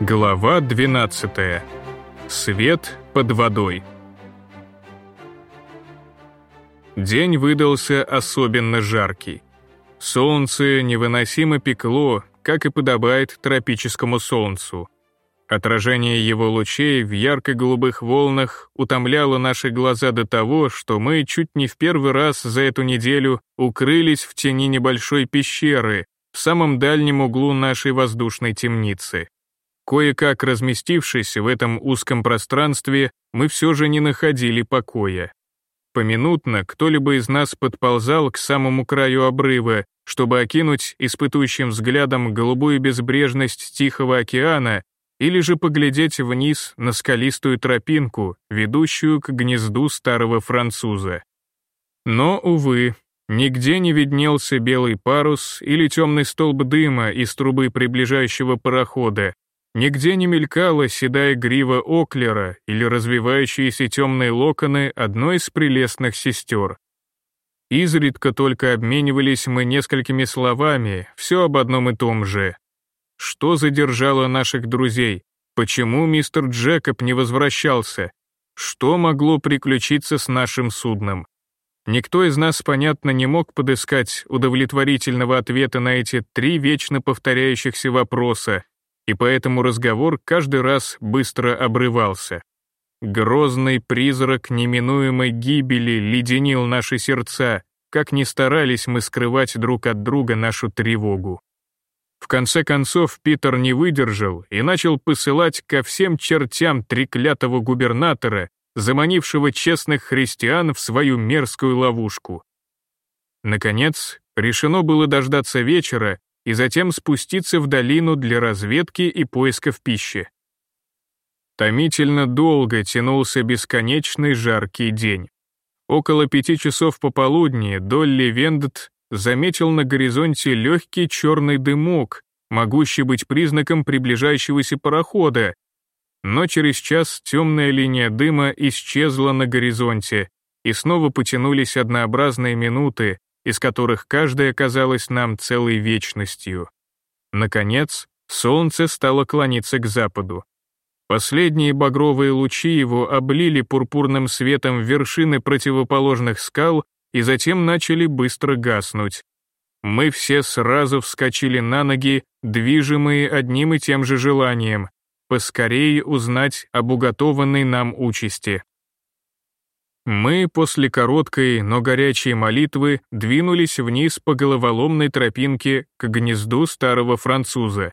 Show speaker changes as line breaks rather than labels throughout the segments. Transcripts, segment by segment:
Глава 12. Свет под водой. День выдался особенно жаркий. Солнце невыносимо пекло, как и подобает тропическому солнцу. Отражение его лучей в ярко-голубых волнах утомляло наши глаза до того, что мы чуть не в первый раз за эту неделю укрылись в тени небольшой пещеры в самом дальнем углу нашей воздушной темницы. Кое-как разместившись в этом узком пространстве, мы все же не находили покоя. Поминутно кто-либо из нас подползал к самому краю обрыва, чтобы окинуть испытующим взглядом голубую безбрежность Тихого океана или же поглядеть вниз на скалистую тропинку, ведущую к гнезду старого француза. Но, увы, нигде не виднелся белый парус или темный столб дыма из трубы приближающего парохода, нигде не мелькала седая грива Оклера или развивающиеся темные локоны одной из прелестных сестер. Изредка только обменивались мы несколькими словами, все об одном и том же. Что задержало наших друзей? Почему мистер Джекоб не возвращался? Что могло приключиться с нашим судном? Никто из нас, понятно, не мог подыскать удовлетворительного ответа на эти три вечно повторяющихся вопроса, и поэтому разговор каждый раз быстро обрывался. Грозный призрак неминуемой гибели леденил наши сердца, как ни старались мы скрывать друг от друга нашу тревогу. В конце концов Питер не выдержал и начал посылать ко всем чертям треклятого губернатора, заманившего честных христиан в свою мерзкую ловушку. Наконец, решено было дождаться вечера и затем спуститься в долину для разведки и поисков пищи. Томительно долго тянулся бесконечный жаркий день. Около пяти часов пополудни Долли Вендет заметил на горизонте легкий черный дымок, могущий быть признаком приближающегося парохода, но через час темная линия дыма исчезла на горизонте, и снова потянулись однообразные минуты, из которых каждая казалась нам целой вечностью. Наконец, солнце стало клониться к западу. Последние багровые лучи его облили пурпурным светом вершины противоположных скал и затем начали быстро гаснуть. Мы все сразу вскочили на ноги, движимые одним и тем же желанием — поскорее узнать об уготованной нам участи. Мы после короткой, но горячей молитвы двинулись вниз по головоломной тропинке к гнезду старого француза.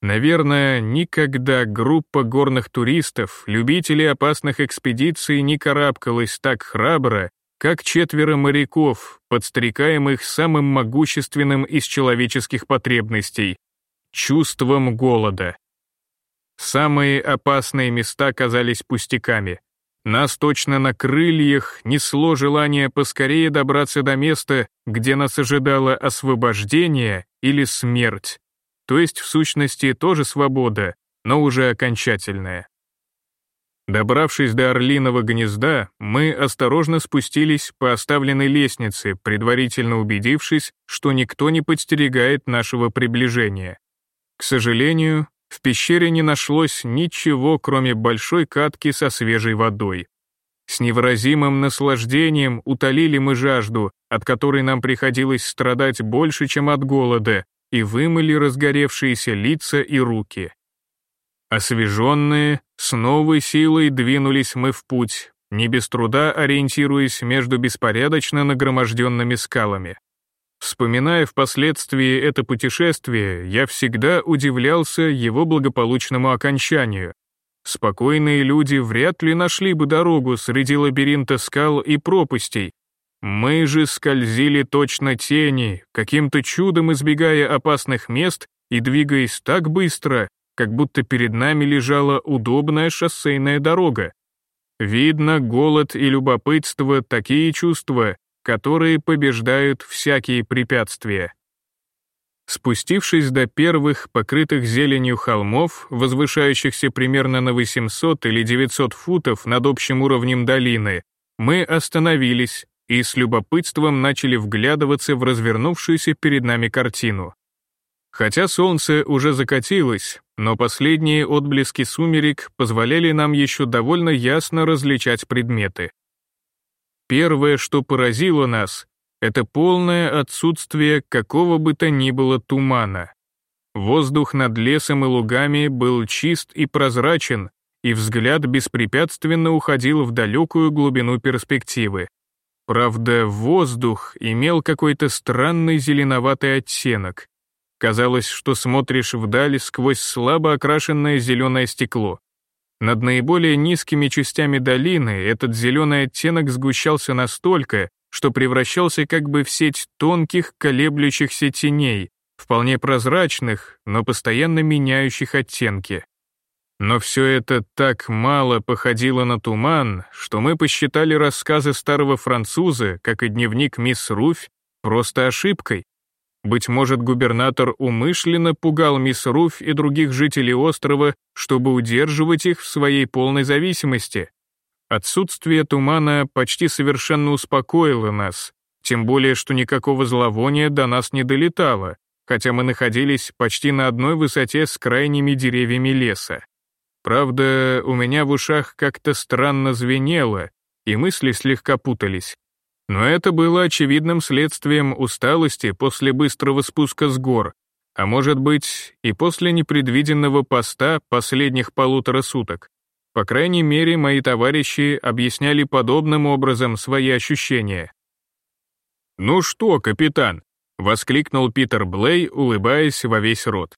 Наверное, никогда группа горных туристов, любителей опасных экспедиций не карабкалась так храбро как четверо моряков, подстрекаемых самым могущественным из человеческих потребностей — чувством голода. Самые опасные места казались пустяками. Нас точно на крыльях несло желание поскорее добраться до места, где нас ожидало освобождение или смерть, то есть в сущности тоже свобода, но уже окончательная. Добравшись до Орлиного гнезда, мы осторожно спустились по оставленной лестнице, предварительно убедившись, что никто не подстерегает нашего приближения. К сожалению, в пещере не нашлось ничего, кроме большой катки со свежей водой. С невыразимым наслаждением утолили мы жажду, от которой нам приходилось страдать больше, чем от голода, и вымыли разгоревшиеся лица и руки. Освеженные, с новой силой двинулись мы в путь, не без труда ориентируясь между беспорядочно нагроможденными скалами. Вспоминая впоследствии это путешествие, я всегда удивлялся его благополучному окончанию. Спокойные люди вряд ли нашли бы дорогу среди лабиринта скал и пропастей. Мы же скользили точно тени, каким-то чудом избегая опасных мест и двигаясь так быстро, как будто перед нами лежала удобная шоссейная дорога. Видно, голод и любопытство — такие чувства, которые побеждают всякие препятствия. Спустившись до первых, покрытых зеленью холмов, возвышающихся примерно на 800 или 900 футов над общим уровнем долины, мы остановились и с любопытством начали вглядываться в развернувшуюся перед нами картину. Хотя солнце уже закатилось, но последние отблески сумерек позволяли нам еще довольно ясно различать предметы. Первое, что поразило нас, это полное отсутствие какого бы то ни было тумана. Воздух над лесом и лугами был чист и прозрачен, и взгляд беспрепятственно уходил в далекую глубину перспективы. Правда, воздух имел какой-то странный зеленоватый оттенок, Казалось, что смотришь вдаль сквозь слабо окрашенное зеленое стекло. Над наиболее низкими частями долины этот зеленый оттенок сгущался настолько, что превращался как бы в сеть тонких колеблющихся теней, вполне прозрачных, но постоянно меняющих оттенки. Но все это так мало походило на туман, что мы посчитали рассказы старого француза, как и дневник мисс Руфь, просто ошибкой. Быть может, губернатор умышленно пугал мисс Руф и других жителей острова, чтобы удерживать их в своей полной зависимости. Отсутствие тумана почти совершенно успокоило нас, тем более, что никакого зловония до нас не долетало, хотя мы находились почти на одной высоте с крайними деревьями леса. Правда, у меня в ушах как-то странно звенело, и мысли слегка путались. Но это было очевидным следствием усталости после быстрого спуска с гор, а может быть и после непредвиденного поста последних полутора суток. По крайней мере, мои товарищи объясняли подобным образом свои ощущения. «Ну что, капитан?» — воскликнул Питер Блей, улыбаясь во весь рот.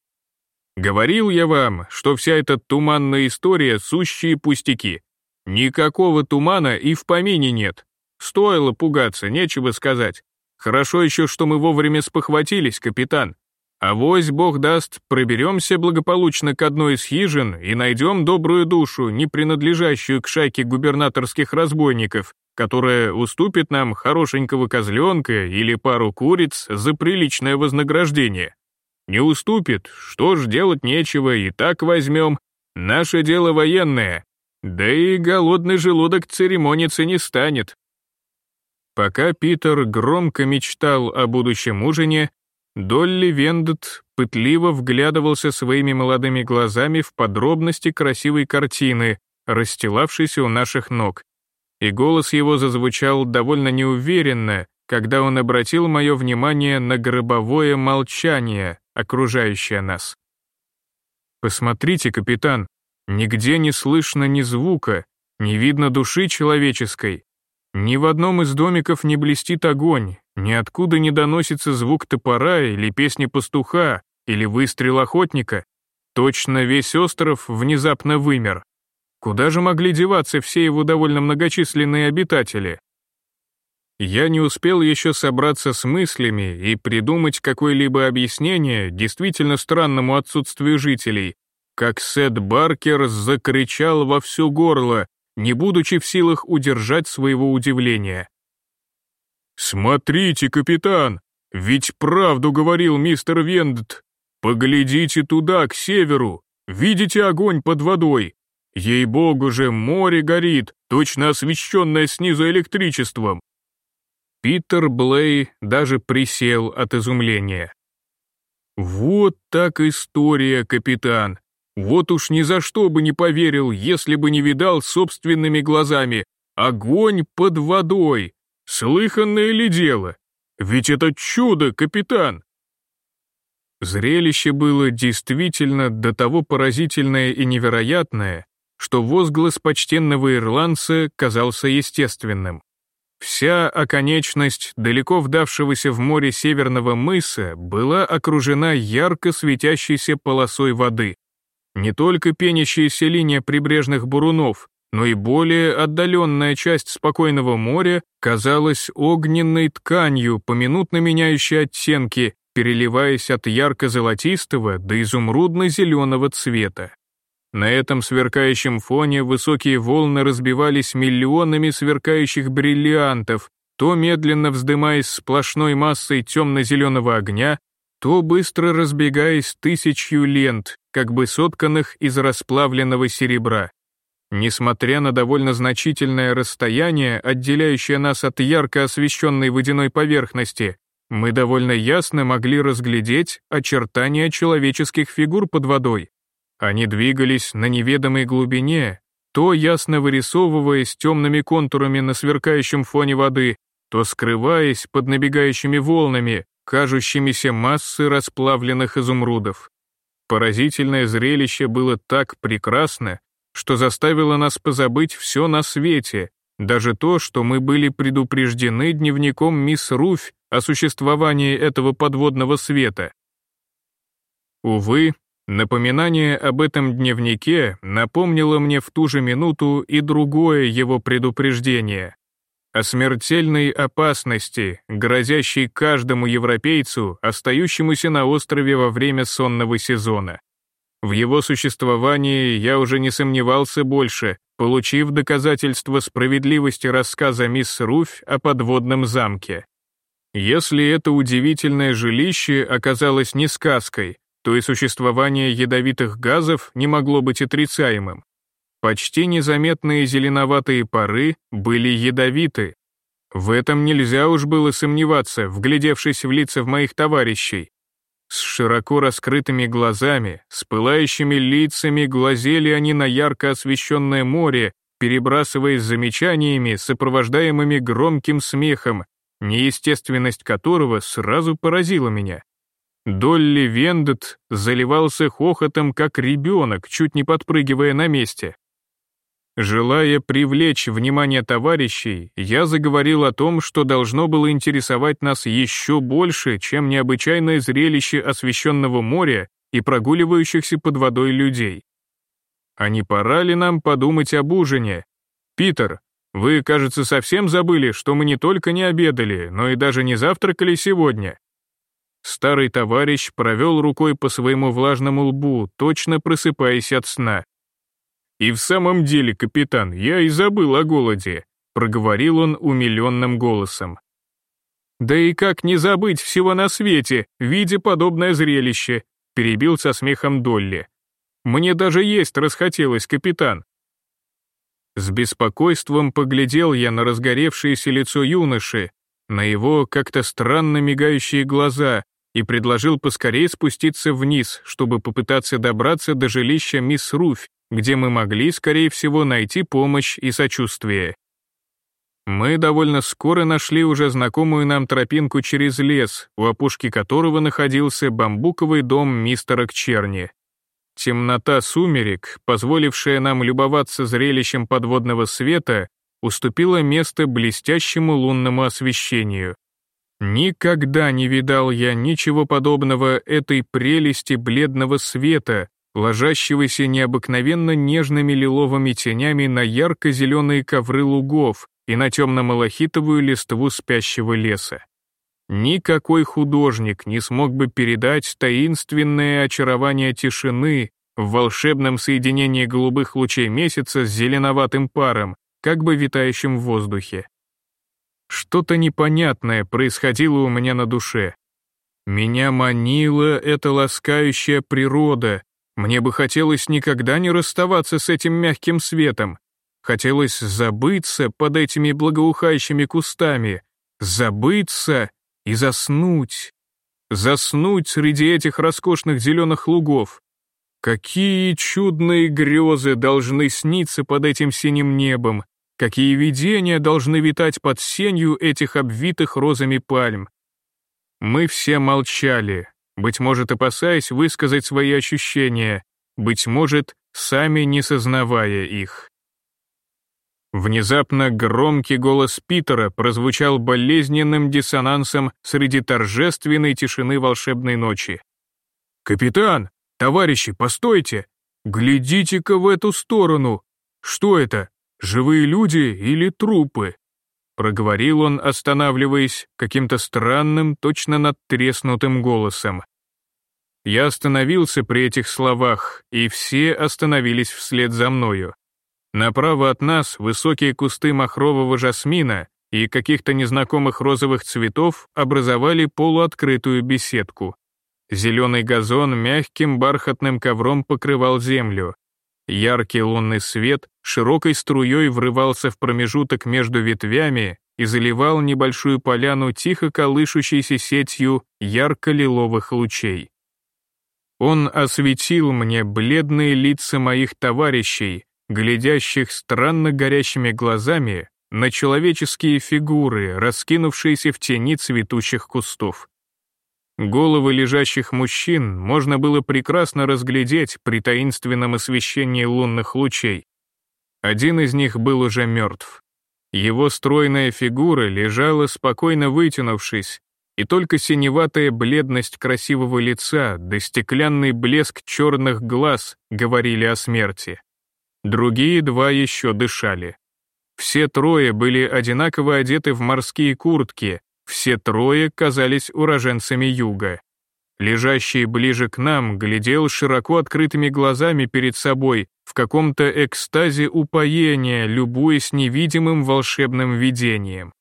«Говорил я вам, что вся эта туманная история — сущие пустяки. Никакого тумана и в помине нет. Стоило пугаться, нечего сказать. Хорошо еще, что мы вовремя спохватились, капитан. А вось, бог даст, проберемся благополучно к одной из хижин и найдем добрую душу, не принадлежащую к шайке губернаторских разбойников, которая уступит нам хорошенького козленка или пару куриц за приличное вознаграждение. Не уступит, что ж, делать нечего, и так возьмем. Наше дело военное. Да и голодный желудок церемониться не станет, Пока Питер громко мечтал о будущем ужине, Долли Вендет пытливо вглядывался своими молодыми глазами в подробности красивой картины, расстилавшейся у наших ног. И голос его зазвучал довольно неуверенно, когда он обратил мое внимание на гробовое молчание, окружающее нас. «Посмотрите, капитан, нигде не слышно ни звука, не видно души человеческой, ни в одном из домиков не блестит огонь, ниоткуда не доносится звук топора или песни пастуха, или выстрел охотника. Точно весь остров внезапно вымер. Куда же могли деваться все его довольно многочисленные обитатели? Я не успел еще собраться с мыслями и придумать какое-либо объяснение действительно странному отсутствию жителей, как Сет Баркер закричал во всё горло, не будучи в силах удержать своего удивления. «Смотрите, капитан, ведь правду говорил мистер Вендт. Поглядите туда, к северу, видите огонь под водой? Ей-богу же, море горит, точно освещенное снизу электричеством». Питер Блей даже присел от изумления. «Вот так история, капитан. Вот уж ни за что бы не поверил, если бы не видал собственными глазами. Огонь под водой. Слыханное ли дело? Ведь это чудо, капитан. Зрелище было действительно до того поразительное и невероятное, что возглас почтенного ирландца казался естественным. Вся оконечность далеко вдавшегося в море северного мыса была окружена ярко светящейся полосой воды. Не только пенящаяся линия прибрежных бурунов, но и более отдаленная часть спокойного моря казалась огненной тканью, поминутно меняющей оттенки, переливаясь от ярко-золотистого до изумрудно-зеленого цвета. На этом сверкающем фоне высокие волны разбивались миллионами сверкающих бриллиантов, то медленно вздымаясь сплошной массой темно-зеленого огня, то быстро разбегаясь тысячью лент, как бы сотканных из расплавленного серебра. Несмотря на довольно значительное расстояние, отделяющее нас от ярко освещенной водяной поверхности, мы довольно ясно могли разглядеть очертания человеческих фигур под водой. Они двигались на неведомой глубине, то ясно вырисовываясь темными контурами на сверкающем фоне воды, то скрываясь под набегающими волнами, кажущимися массы расплавленных изумрудов. Поразительное зрелище было так прекрасно, что заставило нас позабыть все на свете, даже то, что мы были предупреждены дневником мисс Руфь о существовании этого подводного света. Увы, напоминание об этом дневнике напомнило мне в ту же минуту и другое его предупреждение о смертельной опасности, грозящей каждому европейцу, остающемуся на острове во время сонного сезона. В его существовании я уже не сомневался больше, получив доказательство справедливости рассказа мисс Руфь о подводном замке. Если это удивительное жилище оказалось не сказкой, то и существование ядовитых газов не могло быть отрицаемым. Почти незаметные зеленоватые пары были ядовиты. В этом нельзя уж было сомневаться, вглядевшись в лица моих товарищей. С широко раскрытыми глазами, с пылающими лицами глазели они на ярко освещенное море, перебрасываясь замечаниями, сопровождаемыми громким смехом, неестественность которого сразу поразила меня. Долли Вендет заливался хохотом, как ребенок, чуть не подпрыгивая на месте. Желая привлечь внимание товарищей, я заговорил о том, что должно было интересовать нас еще больше, чем необычайное зрелище освещенного моря и прогуливающихся под водой людей. А не пора ли нам подумать об ужине? Питер, вы, кажется, совсем забыли, что мы не только не обедали, но и даже не завтракали сегодня. Старый товарищ провел рукой по своему влажному лбу, точно просыпаясь от сна. «И в самом деле, капитан, я и забыл о голоде», проговорил он умиленным голосом. «Да и как не забыть всего на свете, видя подобное зрелище», перебил со смехом Долли. «Мне даже есть расхотелось, капитан». С беспокойством поглядел я на разгоревшееся лицо юноши, на его как-то странно мигающие глаза и предложил поскорее спуститься вниз, чтобы попытаться добраться до жилища мисс Руфь, где мы могли, скорее всего, найти помощь и сочувствие. Мы довольно скоро нашли уже знакомую нам тропинку через лес, у опушки которого находился бамбуковый дом мистера Кчерни. Темнота сумерек, позволившая нам любоваться зрелищем подводного света, уступила место блестящему лунному освещению. Никогда не видал я ничего подобного этой прелести бледного света, ложащегося необыкновенно нежными лиловыми тенями на ярко-зеленые ковры лугов и на темно-малахитовую листву спящего леса. Никакой художник не смог бы передать таинственное очарование тишины в волшебном соединении голубых лучей месяца с зеленоватым паром, как бы витающим в воздухе. Что-то непонятное происходило у меня на душе. Меня манила эта ласкающая природа, мне бы хотелось никогда не расставаться с этим мягким светом. Хотелось забыться под этими благоухающими кустами, забыться и заснуть. Заснуть среди этих роскошных зеленых лугов. Какие чудные грезы должны сниться под этим синим небом, какие видения должны витать под сенью этих обвитых розами пальм. Мы все молчали, быть может, опасаясь высказать свои ощущения, быть может, сами не сознавая их. Внезапно громкий голос Питера прозвучал болезненным диссонансом среди торжественной тишины волшебной ночи. «Капитан! Товарищи, постойте! Глядите-ка в эту сторону! Что это, живые люди или трупы?» Проговорил он, останавливаясь, каким-то странным, точно надтреснутым голосом. Я остановился при этих словах, и все остановились вслед за мною. Направо от нас высокие кусты махрового жасмина и каких-то незнакомых розовых цветов образовали полуоткрытую беседку. Зеленый газон мягким бархатным ковром покрывал землю. Яркий лунный свет широкой струей врывался в промежуток между ветвями и заливал небольшую поляну тихо колышущейся сетью ярко-лиловых лучей. Он осветил мне бледные лица моих товарищей, глядящих странно горящими глазами на человеческие фигуры, раскинувшиеся в тени цветущих кустов. Головы лежащих мужчин можно было прекрасно разглядеть при таинственном освещении лунных лучей. Один из них был уже мертв. Его стройная фигура лежала спокойно вытянувшись, и только синеватая бледность красивого лица да стеклянный блеск черных глаз говорили о смерти. Другие два еще дышали. Все трое были одинаково одеты в морские куртки, все трое казались уроженцами юга. Лежащий ближе к нам глядел широко открытыми глазами перед собой, в каком-то экстазе упоения, любуясь невидимым волшебным видением.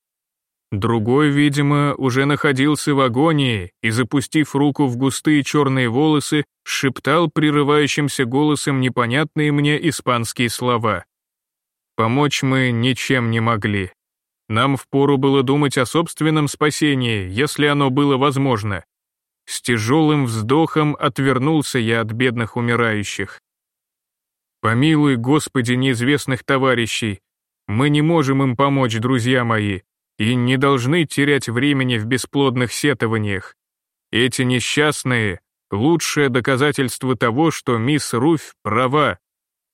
Другой, видимо, уже находился в агонии и, запустив руку в густые черные волосы, шептал прерывающимся голосом непонятные мне испанские слова. Помочь мы ничем не могли. Нам впору было думать о собственном спасении, если оно было возможно. С тяжелым вздохом отвернулся я от бедных умирающих. Помилуй, Господи, неизвестных товарищей. Мы не можем им помочь, друзья мои, и не должны терять времени в бесплодных сетованиях. Эти несчастные — лучшее доказательство того, что мисс Руфь права.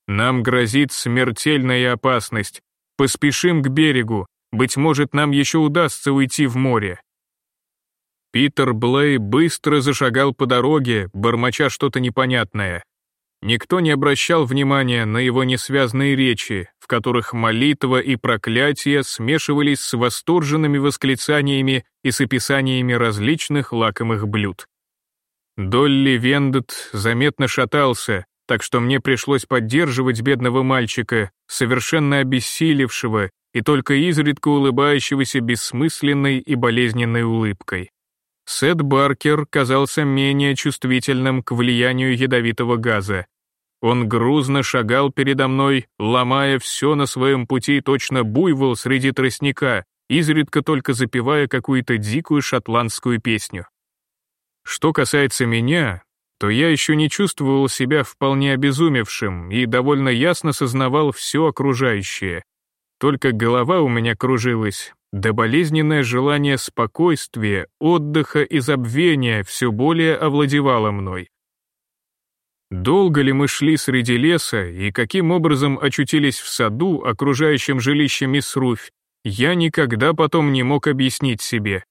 Нам грозит смертельная опасность. Поспешим к берегу, быть может, нам еще удастся уйти в море. Питер Блей быстро зашагал по дороге, бормоча что-то непонятное. Никто не обращал внимания на его несвязные речи, в которых молитва и проклятие смешивались с восторженными восклицаниями и с описаниями различных лакомых блюд. Долли Вендет заметно шатался, так что мне пришлось поддерживать бедного мальчика, совершенно обессилевшего и только изредка улыбающегося бессмысленной и болезненной улыбкой. Сет Баркер казался менее чувствительным к влиянию ядовитого газа. Он грузно шагал передо мной, ломая все на своем пути точно буйвол среди тростника, изредка только запевая какую-то дикую шотландскую песню. Что касается меня, то я еще не чувствовал себя вполне обезумевшим и довольно ясно сознавал все окружающее. Только голова у меня кружилась, да болезненное желание спокойствия, отдыха и забвения все более овладевало мной. Долго ли мы шли среди леса и каким образом очутились в саду, окружающем жилище мисс Руфь, я никогда потом не мог объяснить себе.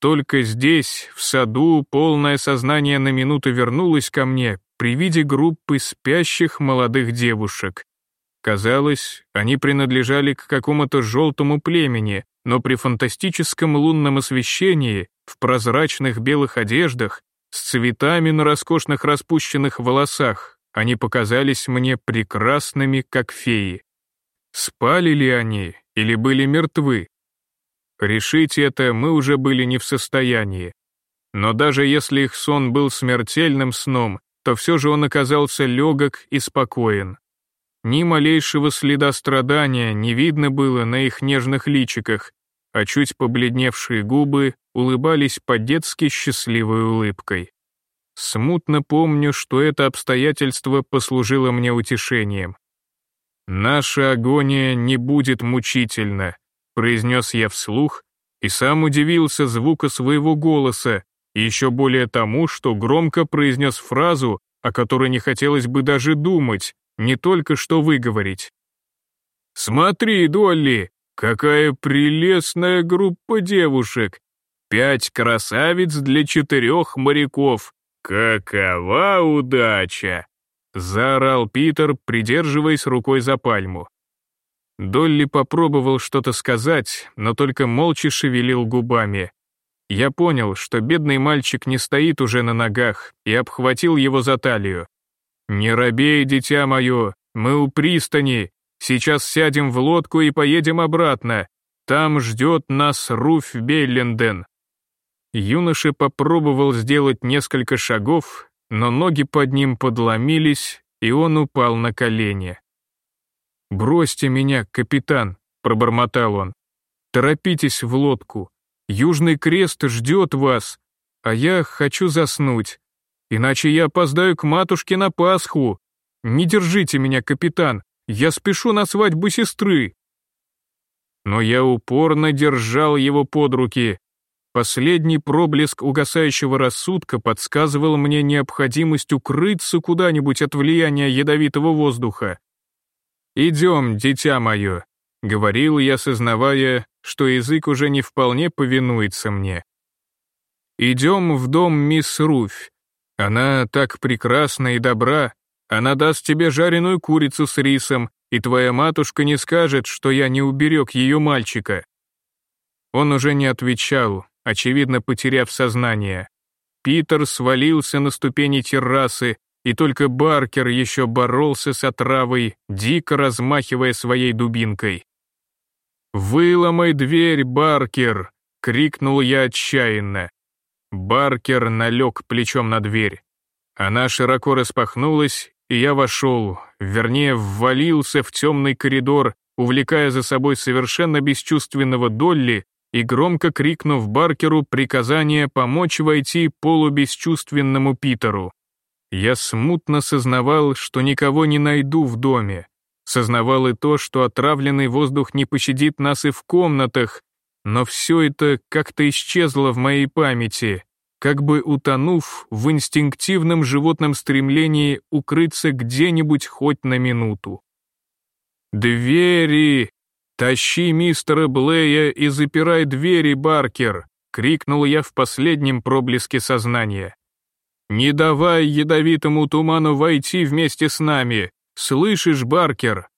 Только здесь, в саду, полное сознание на минуту вернулось ко мне при виде группы спящих молодых девушек. Казалось, они принадлежали к какому-то желтому племени, но при фантастическом лунном освещении, в прозрачных белых одеждах, с цветами на роскошных распущенных волосах, они показались мне прекрасными, как феи. Спали ли они или были мертвы? Решить это мы уже были не в состоянии. Но даже если их сон был смертельным сном, то все же он оказался легок и спокоен. Ни малейшего следа страдания не видно было на их нежных личиках, а чуть побледневшие губы улыбались по-детски счастливой улыбкой. Смутно помню, что это обстоятельство послужило мне утешением. «Наша агония не будет мучительна», — произнес я вслух, и сам удивился звука своего голоса, и еще более тому, что громко произнес фразу, о которой не хотелось бы даже думать, не только что выговорить. «Смотри, Долли, какая прелестная группа девушек! Пять красавиц для четырех моряков! Какова удача!» Заорал Питер, придерживаясь рукой за пальму. Долли попробовал что-то сказать, но только молча шевелил губами. Я понял, что бедный мальчик не стоит уже на ногах, и обхватил его за талию. «Не робей, дитя мое, мы у пристани, сейчас сядем в лодку и поедем обратно, там ждет нас Руф Белленден». Юноша попробовал сделать несколько шагов, но ноги под ним подломились, и он упал на колени. «Бросьте меня, капитан», — пробормотал он. «Торопитесь в лодку. Южный крест ждет вас, а я хочу заснуть. иначе я опоздаю к матушке на Пасху. Не держите меня, капитан, я спешу на свадьбу сестры». Но я упорно держал его под руки. Последний проблеск угасающего рассудка подсказывал мне необходимость укрыться куда-нибудь от влияния ядовитого воздуха. «Идем, дитя мое», — говорил я, сознавая, что язык уже не вполне повинуется мне. «Идем в дом мисс Руфь. Она так прекрасна и добра, она даст тебе жареную курицу с рисом, и твоя матушка не скажет, что я не уберег ее мальчика». Он уже не отвечал, очевидно потеряв сознание. Питер свалился на ступени террасы, и только Баркер еще боролся с отравой, дико размахивая своей дубинкой. «Выломай дверь, Баркер!» — крикнул я отчаянно. Баркер налег плечом на дверь. Она широко распахнулась, и я вошел, вернее, ввалился в темный коридор, увлекая за собой совершенно бесчувственного Долли и громко крикнув Баркеру приказание помочь войти полубесчувственному Питеру. Я смутно сознавал, что никого не найду в доме. Сознавал и то, что отравленный воздух не пощадит нас и в комнатах, но все это как-то исчезло в моей памяти, как бы утонув в инстинктивном животном стремлении укрыться где-нибудь хоть на минуту. «Двери!» «Тащи мистера Блея и запирай двери, Баркер!» — крикнул я в последнем проблеске сознания. «Не давай ядовитому туману войти вместе с нами! Слышишь, Баркер?»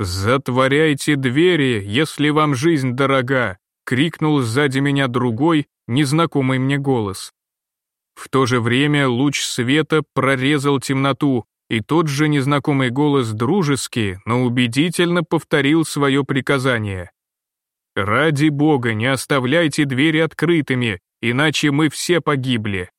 «Затворяйте двери, если вам жизнь дорога!» — крикнул сзади меня другой, незнакомый мне голос. В то же время луч света прорезал темноту, и тот же незнакомый голос дружески, но убедительно повторил свое приказание. «Ради Бога, не оставляйте двери открытыми, иначе мы все погибли».